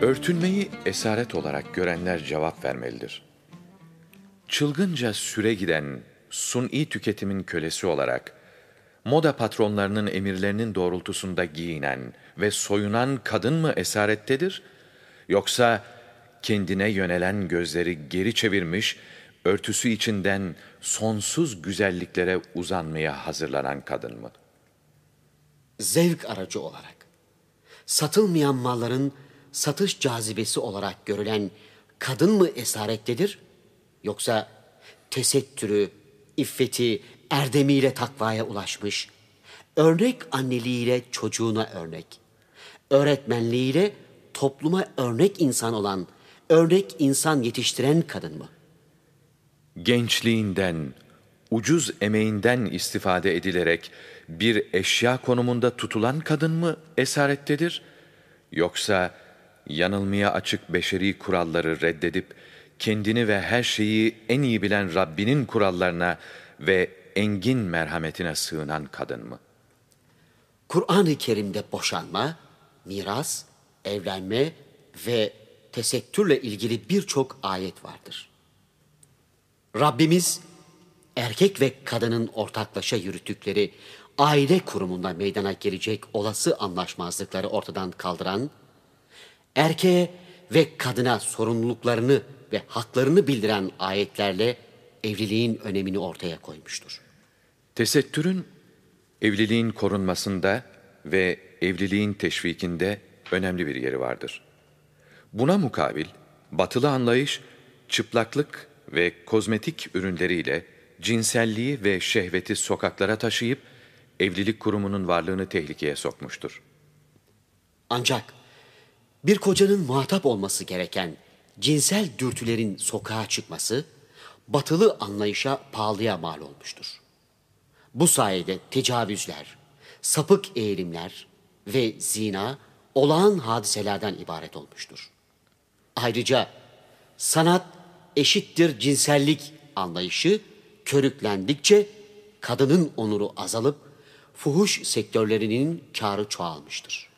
Örtünmeyi esaret olarak görenler cevap vermelidir. Çılgınca süre giden suni tüketimin kölesi olarak, moda patronlarının emirlerinin doğrultusunda giyinen ve soyunan kadın mı esarettedir? Yoksa kendine yönelen gözleri geri çevirmiş, örtüsü içinden sonsuz güzelliklere uzanmaya hazırlanan kadın mı? Zevk aracı olarak, satılmayan malların satış cazibesi olarak görülen kadın mı esarettedir? Yoksa tesettürü, iffeti, erdemiyle takvaya ulaşmış, örnek anneliğiyle çocuğuna örnek, öğretmenliğiyle topluma örnek insan olan, örnek insan yetiştiren kadın mı? Gençliğinden, ucuz emeğinden istifade edilerek bir eşya konumunda tutulan kadın mı esarettedir? Yoksa yanılmaya açık beşeri kuralları reddedip, kendini ve her şeyi en iyi bilen Rabbinin kurallarına ve engin merhametine sığınan kadın mı? Kur'an-ı Kerim'de boşanma, miras, evlenme ve tesettürle ilgili birçok ayet vardır. Rabbimiz erkek ve kadının ortaklaşa yürüttükleri aile kurumunda meydana gelecek olası anlaşmazlıkları ortadan kaldıran, erkeğe ve kadına sorumluluklarını ve haklarını bildiren ayetlerle evliliğin önemini ortaya koymuştur. Tesettürün evliliğin korunmasında ve evliliğin teşvikinde önemli bir yeri vardır. Buna mukabil batılı anlayış çıplaklık ve kozmetik ürünleriyle cinselliği ve şehveti sokaklara taşıyıp evlilik kurumunun varlığını tehlikeye sokmuştur. Ancak bir kocanın muhatap olması gereken cinsel dürtülerin sokağa çıkması batılı anlayışa pahalıya mal olmuştur. Bu sayede tecavüzler, sapık eğilimler ve zina olağan hadiselerden ibaret olmuştur. Ayrıca sanat eşittir cinsellik anlayışı körüklendikçe kadının onuru azalıp fuhuş sektörlerinin karı çoğalmıştır.